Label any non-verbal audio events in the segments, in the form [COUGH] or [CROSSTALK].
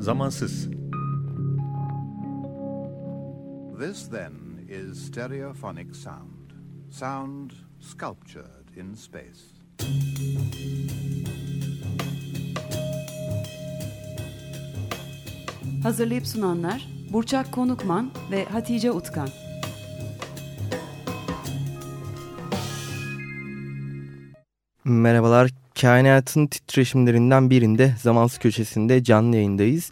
Zamansız This then is stereophonic sound. Sound sculptured in space. Hazırlayıp sunanlar Burçak Konukman ve Hatice Utkan. Merhabalar. Kainatın titreşimlerinden birinde zamansız köşesinde canlı yayındayız.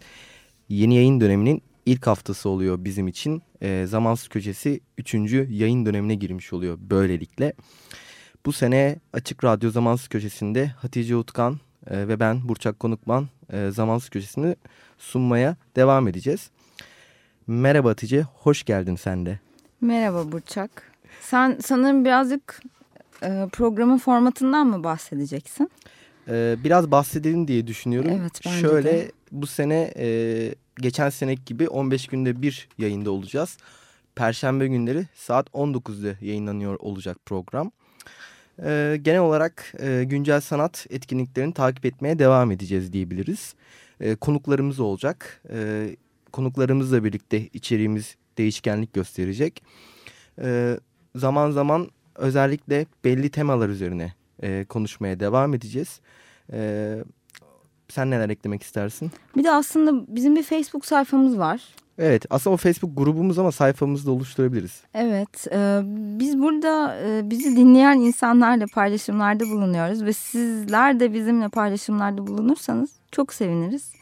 Yeni yayın döneminin ilk haftası oluyor bizim için. E, zamansız köşesi 3. yayın dönemine girmiş oluyor böylelikle. Bu sene Açık Radyo Zamansız Köşesi'nde Hatice Utkan e, ve ben Burçak Konukman e, Zamansız Köşesi'ni sunmaya devam edeceğiz. Merhaba Hatice, hoş geldin sen de. Merhaba Burçak. Sen sanırım birazcık e, programın formatından mı bahsedeceksin? Ee, biraz bahsedelim diye düşünüyorum. Evet bence Şöyle de. bu sene e, geçen seneki gibi 15 günde bir yayında olacağız. Perşembe günleri saat 19'da yayınlanıyor olacak program. Ee, genel olarak e, güncel sanat etkinliklerini takip etmeye devam edeceğiz diyebiliriz. E, konuklarımız olacak. E, konuklarımızla birlikte içeriğimiz değişkenlik gösterecek. E, zaman zaman özellikle belli temalar üzerine e, konuşmaya devam edeceğiz. E, sen neler eklemek istersin? Bir de aslında bizim bir Facebook sayfamız var. Evet aslında o Facebook grubumuz ama sayfamızı da oluşturabiliriz. Evet e, biz burada e, bizi dinleyen insanlarla paylaşımlarda bulunuyoruz ve sizler de bizimle paylaşımlarda bulunursanız çok seviniriz.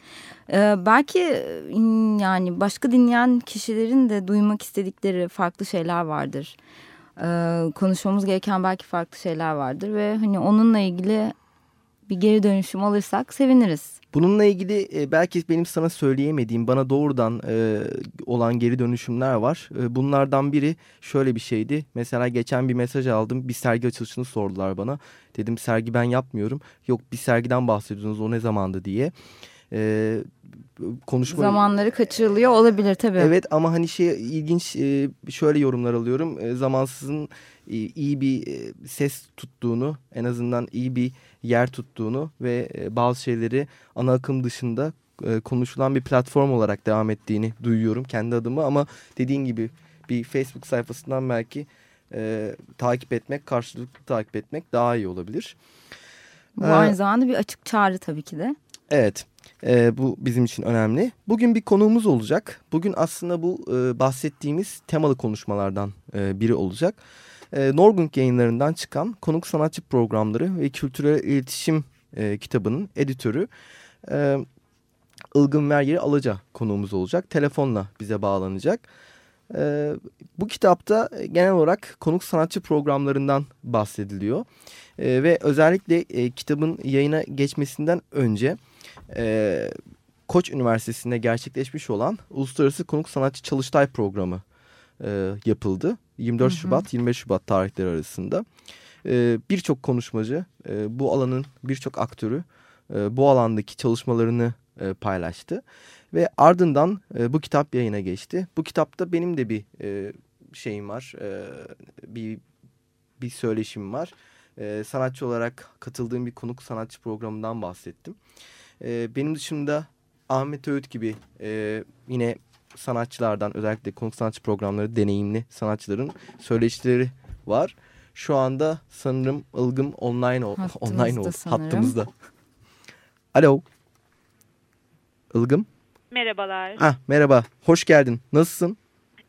E, belki e, yani başka dinleyen kişilerin de duymak istedikleri farklı şeyler vardır. E, konuşmamız gereken belki farklı şeyler vardır ve hani onunla ilgili bir geri dönüşüm alırsak seviniriz. Bununla ilgili e, belki benim sana söyleyemediğim bana doğrudan e, olan geri dönüşümler var. E, bunlardan biri şöyle bir şeydi. Mesela geçen bir mesaj aldım. Bir sergi açılışını sordular bana. Dedim sergi ben yapmıyorum. Yok bir sergiden bahsediyorsunuz o ne zamandı diye. E, konuşma... Zamanları kaçırılıyor olabilir tabii. Evet ama hani şey ilginç e, şöyle yorumlar alıyorum. E, Zamansızın e, iyi bir e, ses tuttuğunu en azından iyi bir yer tuttuğunu ve e, bazı şeyleri ana akım dışında e, konuşulan bir platform olarak devam ettiğini duyuyorum kendi adıma. Ama dediğin gibi bir Facebook sayfasından belki e, takip etmek, karşılıklı takip etmek daha iyi olabilir. Bu Ee, aynı zamanda bir açık çağrı tabii ki de. Evet. E, bu bizim için önemli. Bugün bir konuğumuz olacak. Bugün aslında bu e, bahsettiğimiz temalı konuşmalardan e, biri olacak. E, Norgung yayınlarından çıkan konuk sanatçı programları ve kültürel iletişim e, kitabının editörü e, Ilgın Meryeri Alaca konuğumuz olacak. Telefonla bize bağlanacak. E, bu kitapta genel olarak konuk sanatçı programlarından bahsediliyor. E, ve özellikle e, kitabın yayına geçmesinden önce e, Koç Üniversitesi'nde gerçekleşmiş olan Uluslararası Konuk Sanatçı Çalıştay Programı e, yapıldı. 24 Hı hı. Şubat 25 Şubat tarihleri arasında. E, birçok konuşmacı e, bu alanın birçok aktörü e, bu alandaki çalışmalarını e, paylaştı. Ve ardından e, bu kitap yayına geçti. Bu kitapta benim de bir e, şeyim var. E, bir, bir söyleşim var. E, sanatçı olarak katıldığım bir konuk sanatçı programından bahsettim. E, benim dışında Ahmet Öğüt gibi e, yine sanatçılardan özellikle konuk sanatçı programları deneyimli sanatçıların söyleşileri var. Şu anda sanırım Ilgım online, ol, Hattımızda online oldu. sanırım. Hattımızda. Alo. Ilgım. Merhabalar. Ah, merhaba. Hoş geldin. Nasılsın?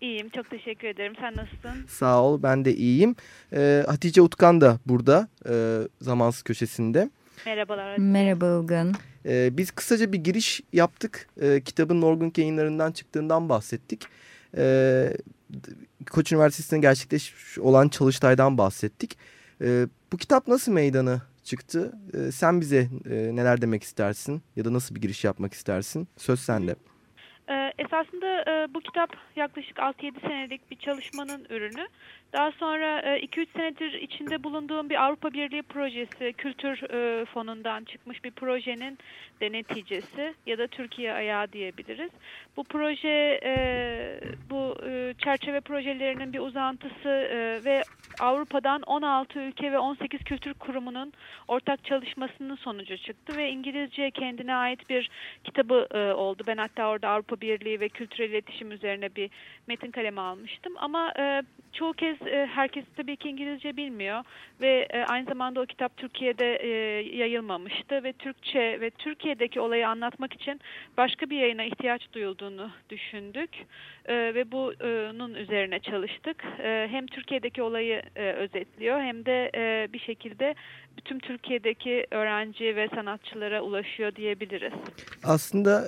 İyiyim. Çok teşekkür ederim. Sen nasılsın? Sağ ol. Ben de iyiyim. Ee, Hatice Utkan da burada. E, zamansız köşesinde. Merhabalar. Merhaba Ilgın. Ee, biz kısaca bir giriş yaptık. Ee, kitabın Norgun yayınlarından çıktığından bahsettik. Ee, Koç Üniversitesi'nde gerçekleşmiş olan Çalıştay'dan bahsettik. Ee, bu kitap nasıl meydana çıktı? Ee, sen bize e, neler demek istersin? Ya da nasıl bir giriş yapmak istersin? Söz sende. Ee, esasında e, bu kitap yaklaşık 6-7 senelik bir çalışmanın ürünü. Daha sonra e, 2-3 senedir içinde bulunduğum bir Avrupa Birliği projesi, kültür e, fonundan çıkmış bir projenin de neticesi ya da Türkiye ayağı diyebiliriz. Bu proje, e, bu e, çerçeve projelerinin bir uzantısı e, ve Avrupa'dan 16 ülke ve 18 kültür kurumunun ortak çalışmasının sonucu çıktı ve İngilizce kendine ait bir kitabı e, oldu. Ben hatta orada Avrupa Birliği ve kültürel iletişim üzerine bir metin kalemi almıştım. Ama e, çoğu kez e, herkes tabii ki İngilizce bilmiyor ve e, aynı zamanda o kitap Türkiye'de e, yayılmamıştı ve Türkçe ve Türkiye'deki olayı anlatmak için başka bir yayına ihtiyaç duyulduğunu düşündük e, ve bunun üzerine çalıştık. E, hem Türkiye'deki olayı e, özetliyor hem de e, bir şekilde bütün Türkiye'deki öğrenci ve sanatçılara ulaşıyor diyebiliriz. Aslında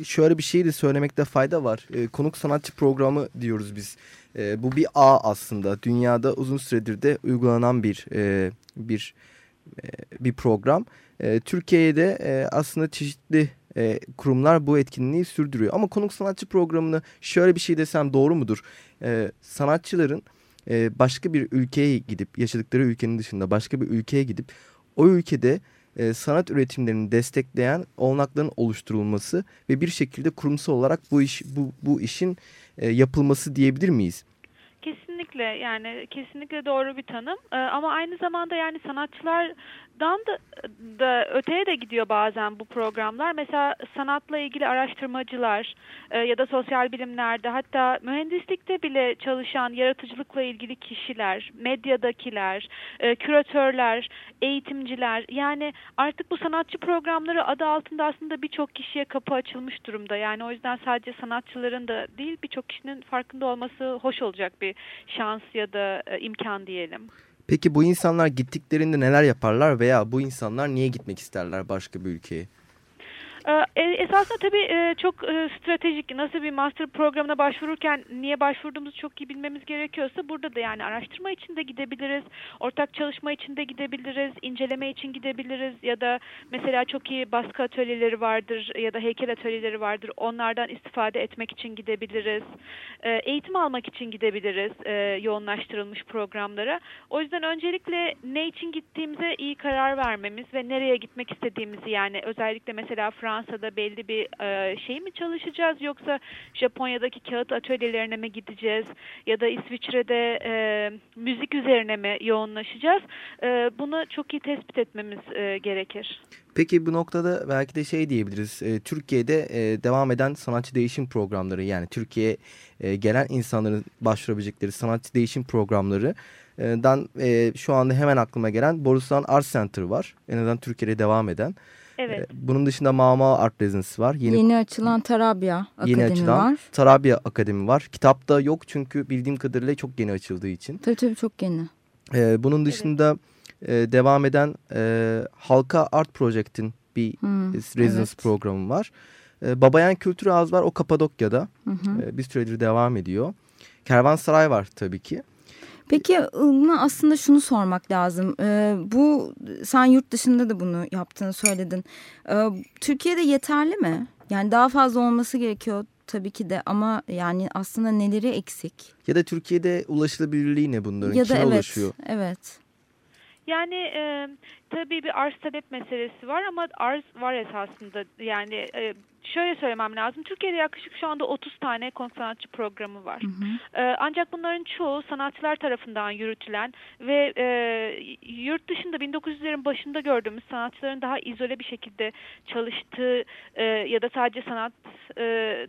e, şöyle bir şey de söylemekte fayda var. Konuk sanatçı programı diyoruz biz. Bu bir ağ aslında. Dünyada uzun süredir de uygulanan bir bir bir program. Türkiye'de aslında çeşitli e, kurumlar bu etkinliği sürdürüyor. Ama konuk sanatçı programını şöyle bir şey desem doğru mudur? E, sanatçıların e, başka bir ülkeye gidip yaşadıkları ülkenin dışında başka bir ülkeye gidip o ülkede e, sanat üretimlerini destekleyen olanakların oluşturulması ve bir şekilde kurumsal olarak bu iş bu bu işin e, yapılması diyebilir miyiz? Kesinlikle yani kesinlikle doğru bir tanım ee, ama aynı zamanda yani sanatçılardan da, da öteye de gidiyor bazen bu programlar. Mesela sanatla ilgili araştırmacılar e, ya da sosyal bilimlerde hatta mühendislikte bile çalışan yaratıcılıkla ilgili kişiler, medyadakiler, e, küratörler, eğitimciler yani artık bu sanatçı programları adı altında aslında birçok kişiye kapı açılmış durumda. Yani o yüzden sadece sanatçıların da değil birçok kişinin farkında olması hoş olacak bir şans ya da e, imkan diyelim. Peki bu insanlar gittiklerinde neler yaparlar veya bu insanlar niye gitmek isterler başka bir ülkeye? Ee, e, esasında tabii e, çok e, stratejik nasıl bir master programına başvururken niye başvurduğumuzu çok iyi bilmemiz gerekiyorsa burada da yani araştırma için de gidebiliriz, ortak çalışma için de gidebiliriz, inceleme için gidebiliriz ya da mesela çok iyi baskı atölyeleri vardır ya da heykel atölyeleri vardır onlardan istifade etmek için gidebiliriz, eğitim almak için gidebiliriz yoğunlaştırılmış programlara. O yüzden öncelikle ne için gittiğimize iyi karar vermemiz ve nereye gitmek istediğimizi yani özellikle mesela Fransız Fransa'da belli bir e, şey mi çalışacağız yoksa Japonya'daki kağıt atölyelerine mi gideceğiz ya da İsviçre'de e, müzik üzerine mi yoğunlaşacağız? E, bunu çok iyi tespit etmemiz e, gerekir. Peki bu noktada belki de şey diyebiliriz. E, Türkiye'de e, devam eden sanatçı değişim programları yani Türkiye'ye e, gelen insanların başvurabilecekleri sanatçı değişim programları dan e, şu anda hemen aklıma gelen Borusan Art Center var. En azından Türkiye'de devam eden. Evet. Ee, bunun dışında Mama Art Residency var. Yeni, yeni açılan Tarabya Akademi yeni açılan var. Tarabya Akademi var. Kitapta yok çünkü bildiğim kadarıyla çok yeni açıldığı için. Tabii tabii çok yeni. Ee, bunun dışında evet. e, devam eden e, Halka Art Project'in bir hmm, residence evet. programı var. E, Babayan Kültür Ağız var o Kapadokya'da. Hı hı. E, bir süredir devam ediyor. Kervansaray var tabii ki. Peki Ilna aslında şunu sormak lazım. Ee, bu sen yurt dışında da bunu yaptığını söyledin. Ee, Türkiye'de yeterli mi? Yani daha fazla olması gerekiyor tabii ki de ama yani aslında neleri eksik? Ya da Türkiye'de ulaşılabilirliği ne bunların? Ya da Kime evet, ulaşıyor? Evet. Yani e, tabii bir arz talep meselesi var ama arz var esasında. Yani e, şöyle söylemem lazım. Türkiye'de yaklaşık şu anda 30 tane konuk sanatçı programı var. Hı hı. Ee, ancak bunların çoğu sanatçılar tarafından yürütülen ve e, yurt dışında 1900'lerin başında gördüğümüz sanatçıların daha izole bir şekilde çalıştığı e, ya da sadece sanat e,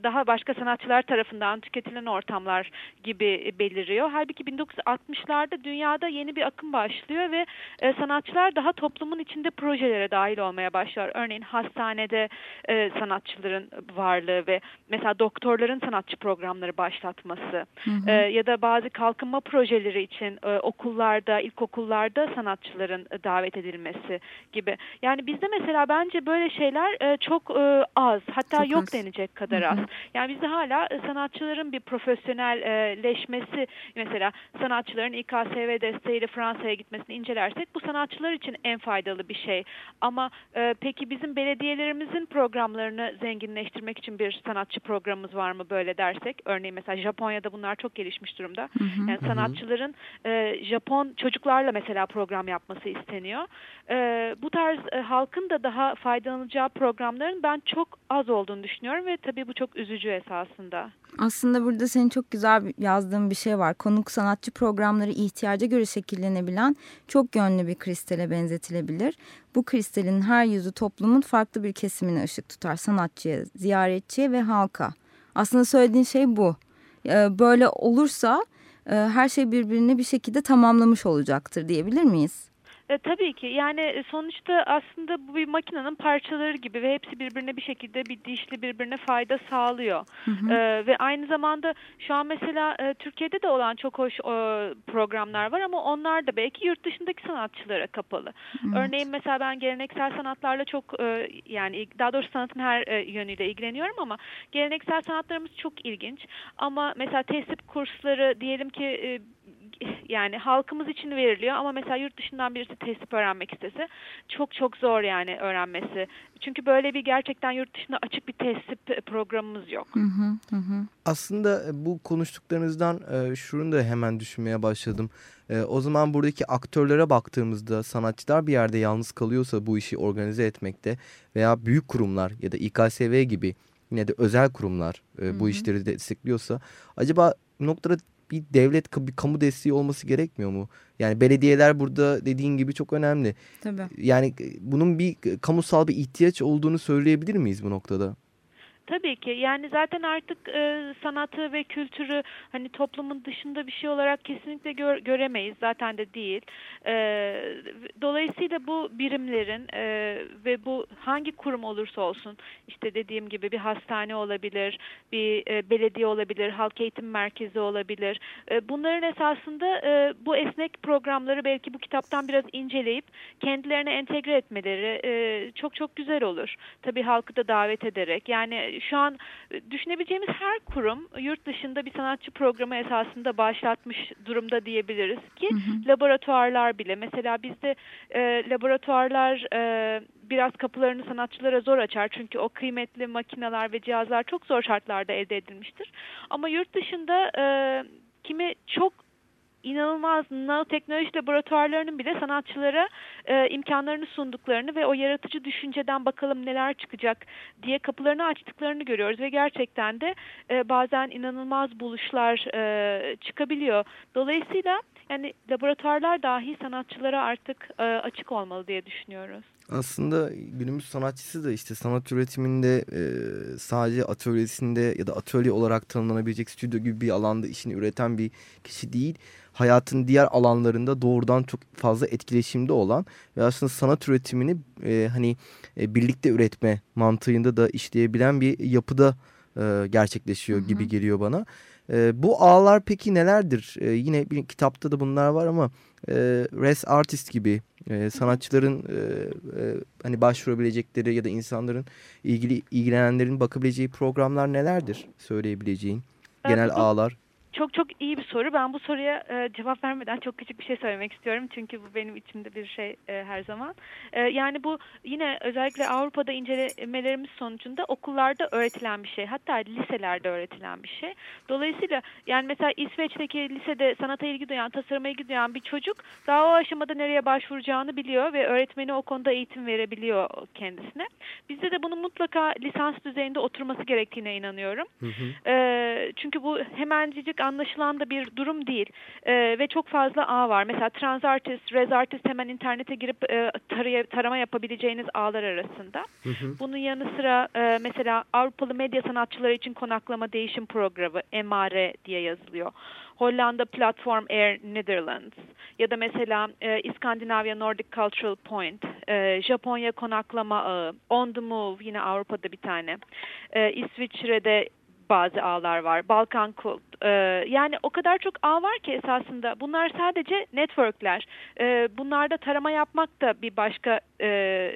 daha başka sanatçılar tarafından tüketilen ortamlar gibi beliriyor. Halbuki 1960'larda dünyada yeni bir akım başlıyor ve e, sanatçılar daha toplumun içinde projelere dahil olmaya başlar. Örneğin hastanede e, sanatçılar sanatçıların varlığı ve mesela doktorların sanatçı programları başlatması hı hı. E, ya da bazı kalkınma projeleri için e, okullarda, ilkokullarda sanatçıların davet edilmesi gibi. Yani bizde mesela bence böyle şeyler e, çok e, az hatta çok yok az. denecek kadar hı hı. az. Yani bizde hala sanatçıların bir profesyonelleşmesi mesela sanatçıların İKSV desteğiyle Fransa'ya gitmesini incelersek bu sanatçılar için en faydalı bir şey. Ama e, peki bizim belediyelerimizin programlarını zenginleştirmek için bir sanatçı programımız var mı böyle dersek? Örneğin mesela Japonya'da bunlar çok gelişmiş durumda. Hı hı. Yani sanatçıların e, Japon çocuklarla mesela program yapması isteniyor. E, bu tarz e, halkın da daha faydalanacağı programların ben çok az olduğunu düşünüyorum ve tabii bu çok üzücü esasında. Aslında burada senin çok güzel yazdığın bir şey var. Konuk sanatçı programları ihtiyaca göre şekillenebilen çok yönlü bir kristale benzetilebilir. Bu kristalin her yüzü toplumun farklı bir kesimine ışık tutar. Sanatçıya, ziyaretçiye ve halka. Aslında söylediğin şey bu. Ee, böyle olursa e, her şey birbirini bir şekilde tamamlamış olacaktır diyebilir miyiz? E, tabii ki yani e, sonuçta aslında bu bir makinenin parçaları gibi ve hepsi birbirine bir şekilde bir dişli birbirine fayda sağlıyor. Hı hı. E, ve aynı zamanda şu an mesela e, Türkiye'de de olan çok hoş e, programlar var ama onlar da belki yurt dışındaki sanatçılara kapalı. Evet. Örneğin mesela ben geleneksel sanatlarla çok e, yani daha doğrusu sanatın her e, yönüyle ilgileniyorum ama geleneksel sanatlarımız çok ilginç. Ama mesela tesip kursları diyelim ki e, yani halkımız için veriliyor ama mesela yurt dışından birisi tesip öğrenmek istese çok çok zor yani öğrenmesi. Çünkü böyle bir gerçekten yurt dışında açık bir tesip programımız yok. Hı hı, hı. Aslında e, bu konuştuklarınızdan e, şunu da hemen düşünmeye başladım. E, o zaman buradaki aktörlere baktığımızda sanatçılar bir yerde yalnız kalıyorsa bu işi organize etmekte veya büyük kurumlar ya da İKSV gibi yine de özel kurumlar e, bu hı hı. işleri destekliyorsa acaba noktada bir devlet bir kamu desteği olması gerekmiyor mu? Yani belediyeler burada dediğin gibi çok önemli. Tabii. Yani bunun bir kamusal bir ihtiyaç olduğunu söyleyebilir miyiz bu noktada? Tabii ki yani zaten artık e, sanatı ve kültürü hani toplumun dışında bir şey olarak kesinlikle gör, göremeyiz zaten de değil. E, dolayısıyla bu birimlerin e, ve bu hangi kurum olursa olsun işte dediğim gibi bir hastane olabilir, bir e, belediye olabilir, halk eğitim merkezi olabilir. E, bunların esasında e, bu esnek programları belki bu kitaptan biraz inceleyip kendilerine entegre etmeleri e, çok çok güzel olur. Tabii halkı da davet ederek yani şu an e, düşünebileceğimiz her kurum yurt dışında bir sanatçı programı esasında başlatmış durumda diyebiliriz ki hı hı. laboratuvarlar bile mesela bizde e, laboratuvarlar e, biraz kapılarını sanatçılara zor açar çünkü o kıymetli makineler ve cihazlar çok zor şartlarda elde edilmiştir. Ama yurt dışında e, kimi çok inanılmaz nanoteknoloji laboratuvarlarının bile sanatçılara e, imkanlarını sunduklarını ve o yaratıcı düşünceden bakalım neler çıkacak diye kapılarını açtıklarını görüyoruz ve gerçekten de e, bazen inanılmaz buluşlar e, çıkabiliyor. Dolayısıyla yani laboratuvarlar dahi sanatçılara artık e, açık olmalı diye düşünüyoruz. Aslında günümüz sanatçısı da işte sanat üretiminde e, sadece atölyesinde ya da atölye olarak tanımlanabilecek stüdyo gibi bir alanda işini üreten bir kişi değil hayatın diğer alanlarında doğrudan çok fazla etkileşimde olan ve aslında sanat üretimini e, hani e, birlikte üretme mantığında da işleyebilen bir yapıda e, gerçekleşiyor hı hı. gibi geliyor bana. E, bu ağlar peki nelerdir? E, yine bir kitapta da bunlar var ama e, res artist gibi e, sanatçıların e, e, hani başvurabilecekleri ya da insanların ilgili ilgilenenlerin bakabileceği programlar nelerdir söyleyebileceğin genel ağlar? Çok çok iyi bir soru. Ben bu soruya e, cevap vermeden çok küçük bir şey söylemek istiyorum. Çünkü bu benim içimde bir şey e, her zaman. E, yani bu yine özellikle Avrupa'da incelemelerimiz sonucunda okullarda öğretilen bir şey. Hatta liselerde öğretilen bir şey. Dolayısıyla yani mesela İsveç'teki lisede sanata ilgi duyan, tasarıma ilgi duyan bir çocuk daha o aşamada nereye başvuracağını biliyor ve öğretmeni o konuda eğitim verebiliyor kendisine. Bizde de bunun mutlaka lisans düzeyinde oturması gerektiğine inanıyorum. Hı hı. E, çünkü bu hemencik anlaşılan da bir durum değil. E, ve çok fazla ağ var. Mesela Transartist, Resartist hemen internete girip e, taraya, tarama yapabileceğiniz ağlar arasında. Hı hı. Bunun yanı sıra e, mesela Avrupalı medya sanatçıları için konaklama değişim programı MR diye yazılıyor. Hollanda Platform Air Netherlands ya da mesela e, İskandinavya Nordic Cultural Point, e, Japonya konaklama ağı, On the Move yine Avrupa'da bir tane, e, İsviçre'de bazı ağlar var. Balkan Kult. E, yani o kadar çok ağ var ki esasında. Bunlar sadece networkler. E, bunlarda tarama yapmak da bir başka e,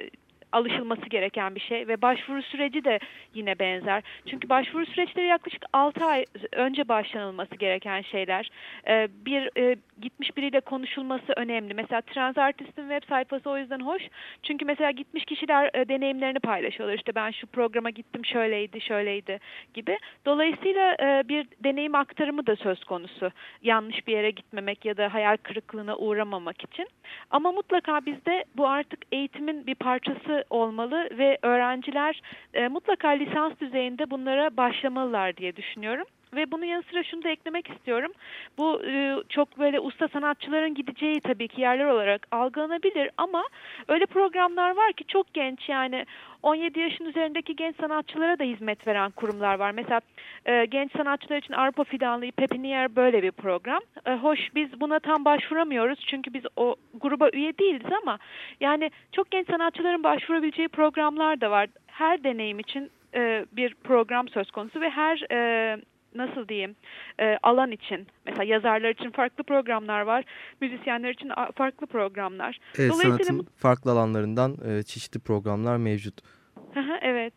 alışılması gereken bir şey ve başvuru süreci de yine benzer. Çünkü başvuru süreçleri yaklaşık 6 ay önce başlanılması gereken şeyler. E, bir e, gitmiş biriyle konuşulması önemli. Mesela Trans Artist'in web sayfası o yüzden hoş. Çünkü mesela gitmiş kişiler e, deneyimlerini paylaşıyorlar. İşte ben şu programa gittim şöyleydi şöyleydi gibi. Dolayısıyla e, bir deneyim aktarımı da söz konusu. Yanlış bir yere gitmemek ya da hayal kırıklığına uğramamak için. Ama mutlaka bizde bu artık eğitimin bir parçası olmalı ve öğrenciler e, mutlaka lisans düzeyinde bunlara başlamalılar diye düşünüyorum. Ve bunun yanı sıra şunu da eklemek istiyorum. Bu e, çok böyle usta sanatçıların gideceği tabii ki yerler olarak algılanabilir ama öyle programlar var ki çok genç yani 17 yaşın üzerindeki genç sanatçılara da hizmet veren kurumlar var. Mesela e, genç sanatçılar için Avrupa Fidanlığı Pepinier böyle bir program. E, hoş biz buna tam başvuramıyoruz çünkü biz o gruba üye değiliz ama yani çok genç sanatçıların başvurabileceği programlar da var. Her deneyim için e, bir program söz konusu ve her e, nasıl diyeyim e, alan için mesela yazarlar için farklı programlar var müzisyenler için farklı programlar. Evet, Dolayısıyla sanatın farklı alanlarından e, çeşitli programlar mevcut. evet.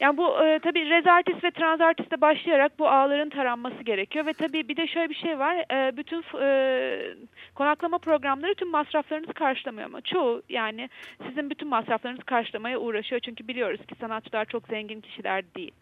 Yani bu e, tabii rezartist ve transartiste başlayarak bu ağların taranması gerekiyor ve tabii bir de şöyle bir şey var. E, bütün e, konaklama programları tüm masraflarınızı karşılamıyor ama çoğu yani sizin bütün masraflarınızı karşılamaya uğraşıyor. Çünkü biliyoruz ki sanatçılar çok zengin kişiler değil.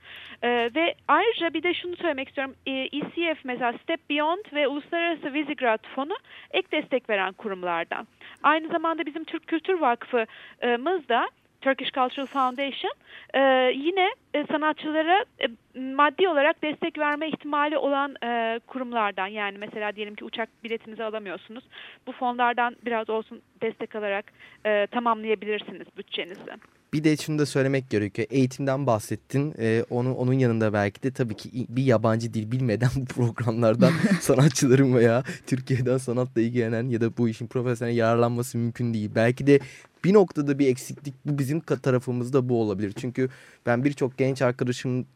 E, ve ayrıca bir de şunu söylemek istiyorum. E, ECF mesela Step Beyond ve Uluslararası Vizigrad Fonu ek destek veren kurumlardan. Aynı zamanda bizim Türk Kültür Vakfı'mız da Turkish Cultural Foundation e, yine e, sanatçılara e, maddi olarak destek verme ihtimali olan e, kurumlardan yani mesela diyelim ki uçak biletinizi alamıyorsunuz. Bu fonlardan biraz olsun destek alarak e, tamamlayabilirsiniz bütçenizi. Bir de şunu da söylemek gerekiyor. Eğitimden bahsettin. Ee, onun, onun yanında belki de tabii ki bir yabancı dil bilmeden [LAUGHS] bu programlardan [LAUGHS] sanatçıların veya Türkiye'den sanatla ilgilenen ya da bu işin profesyonel yararlanması mümkün değil. Belki de bir noktada bir eksiklik bu bizim tarafımızda bu olabilir. Çünkü ben birçok genç arkadaşım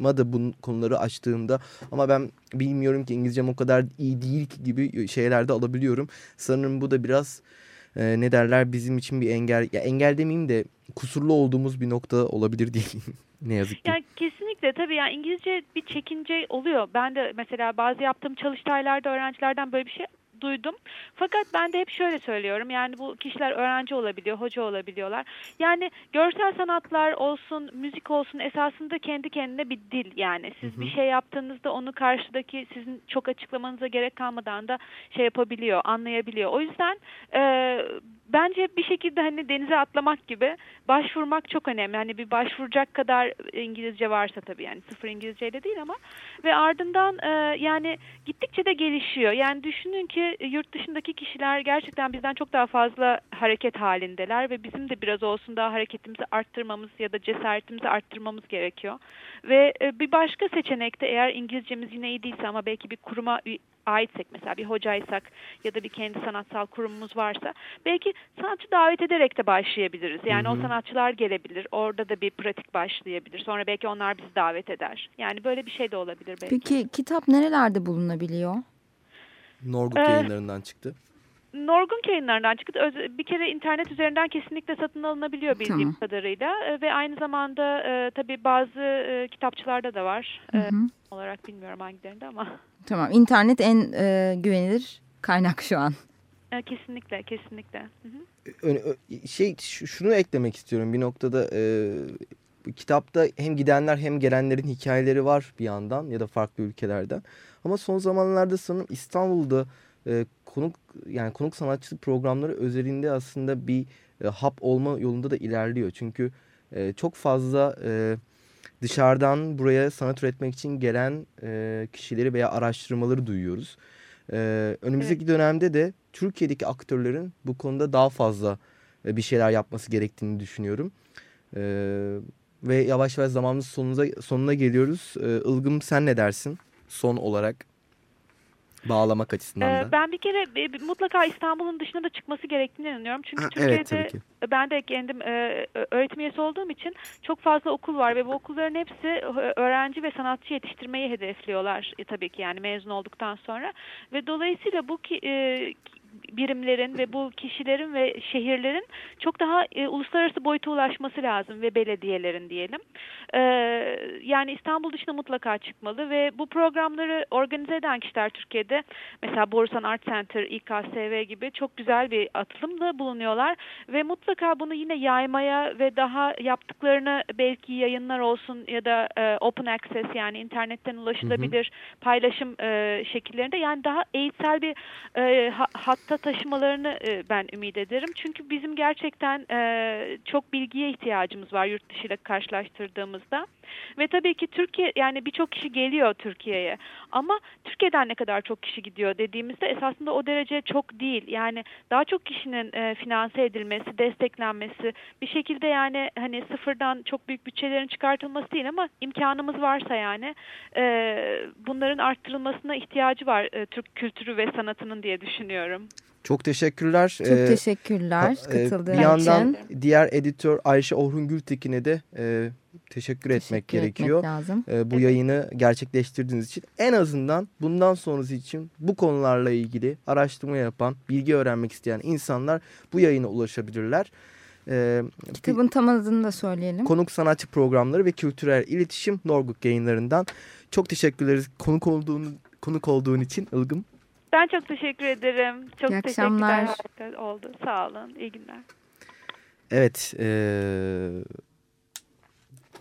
da bu konuları açtığımda ama ben bilmiyorum ki İngilizcem o kadar iyi değil ki gibi şeylerde alabiliyorum. Sanırım bu da biraz e, ne derler bizim için bir engel ya engel demeyeyim de kusurlu olduğumuz bir nokta olabilir değil [LAUGHS] ne yazık ki. Yani kesinlikle tabii yani İngilizce bir çekince oluyor. Ben de mesela bazı yaptığım çalıştaylarda öğrencilerden böyle bir şey duydum. Fakat ben de hep şöyle söylüyorum. Yani bu kişiler öğrenci olabiliyor, hoca olabiliyorlar. Yani görsel sanatlar olsun, müzik olsun esasında kendi kendine bir dil yani. Siz hı hı. bir şey yaptığınızda onu karşıdaki sizin çok açıklamanıza gerek kalmadan da şey yapabiliyor, anlayabiliyor. O yüzden e, bence bir şekilde hani denize atlamak gibi başvurmak çok önemli. Hani bir başvuracak kadar İngilizce varsa tabii yani sıfır İngilizceyle değil ama ve ardından e, yani gittikçe de gelişiyor. Yani düşünün ki yurt dışındaki kişiler gerçekten bizden çok daha fazla hareket halindeler ve bizim de biraz olsun daha hareketimizi arttırmamız ya da cesaretimizi arttırmamız gerekiyor. Ve e, bir başka seçenekte eğer İngilizcemiz yine iyi değilse ama belki bir kuruma aitsek mesela bir hocaysak ya da bir kendi sanatsal kurumumuz varsa belki sanatçı davet ederek de başlayabiliriz. Yani hı hı. o sanatçılar gelebilir. Orada da bir pratik başlayabilir. Sonra belki onlar bizi davet eder. Yani böyle bir şey de olabilir belki. Peki kitap nerelerde bulunabiliyor? Norgut ee, yayınlarından çıktı. Norgun yayınlarından çıktı. Bir kere internet üzerinden kesinlikle satın alınabiliyor bildiğim tamam. kadarıyla. Ee, ve aynı zamanda e, tabii bazı e, kitapçılarda da var. Hı hı. E, olarak bilmiyorum hangilerinde ama. Tamam internet en e, güvenilir kaynak şu an. E, kesinlikle kesinlikle. Hı hı. Şey şunu eklemek istiyorum bir noktada e, kitapta hem gidenler hem gelenlerin hikayeleri var bir yandan ya da farklı ülkelerden. Ama son zamanlarda sanırım İstanbul'da e, konuk yani konuk sanatçı programları özelinde aslında bir e, hap olma yolunda da ilerliyor. Çünkü e, çok fazla e, dışarıdan buraya sanat üretmek için gelen e, kişileri veya araştırmaları duyuyoruz. E, önümüzdeki evet. dönemde de Türkiye'deki aktörlerin bu konuda daha fazla e, bir şeyler yapması gerektiğini düşünüyorum. E, ve yavaş yavaş zamanımız sonuna, sonuna geliyoruz. E, Ilgım sen ne dersin son olarak? Bağlamak açısından ee, da. Ben bir kere mutlaka İstanbul'un dışına da çıkması gerektiğini inanıyorum. Çünkü ha, Türkiye'de evet, ben de kendim e, öğretim üyesi olduğum için çok fazla okul var ve bu okulların hepsi öğrenci ve sanatçı yetiştirmeyi hedefliyorlar e, tabii ki yani mezun olduktan sonra. Ve dolayısıyla bu ki, e, birimlerin ve bu kişilerin ve şehirlerin çok daha e, uluslararası boyuta ulaşması lazım ve belediyelerin diyelim. E, yani İstanbul dışına mutlaka çıkmalı ve bu programları organize eden kişiler Türkiye'de mesela Borusan Art Center, İKSV gibi çok güzel bir atılımda bulunuyorlar ve mutlaka bunu yine yaymaya ve daha yaptıklarını belki yayınlar olsun ya da e, open access yani internetten ulaşılabilir hı hı. paylaşım e, şekillerinde yani daha eğitsel bir e, hatta taşımalarını e, ben ümit ederim. Çünkü bizim gerçekten e, çok bilgiye ihtiyacımız var yurt dışı ile karşılaştırdığımızda. Ve tabii ki Türkiye yani birçok kişi geliyor Türkiye'ye ama Türkiye'den ne kadar çok kişi gidiyor dediğimizde esasında o derece çok değil. Yani daha çok kişinin e, finanse edilmesi, desteklenmesi bir şekilde yani hani sıfırdan çok büyük bütçelerin çıkartılması değil ama imkanımız varsa yani e, bunların arttırılmasına ihtiyacı var e, Türk kültürü ve sanatının diye düşünüyorum. Çok teşekkürler. Çok ee, teşekkürler e, katıldığın için. Bir yandan için. diğer editör Ayşe Orhun Gültekin'e de e, teşekkür, teşekkür etmek gerekiyor. Etmek lazım. E, bu yayını gerçekleştirdiğiniz için en azından bundan sonrası için bu konularla ilgili araştırma yapan, bilgi öğrenmek isteyen insanlar bu yayına ulaşabilirler. E, Kitabın tam adını da söyleyelim. Konuk sanatçı programları ve kültürel iletişim Norguk yayınlarından. Çok teşekkür ederiz konuk olduğun, konuk olduğun için Ilgım. Ben çok teşekkür ederim. Çok İyi akşamlar. teşekkürler oldu. Sağ olun. İyi günler. Evet. E,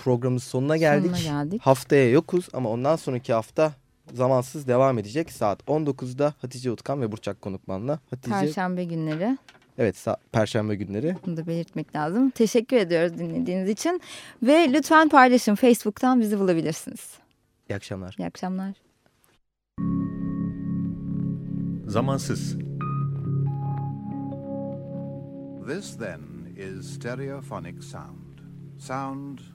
programın sonuna geldik. sonuna geldik. Haftaya yokuz ama ondan sonraki hafta zamansız devam edecek. Saat 19'da Hatice Utkan ve Burçak Konukman'la. Hatice... Perşembe günleri. Evet perşembe günleri. Bunu da belirtmek lazım. Teşekkür ediyoruz dinlediğiniz için. Ve lütfen paylaşın. Facebook'tan bizi bulabilirsiniz. İyi akşamlar. İyi akşamlar. Zamansız. This then is stereophonic sound. Sound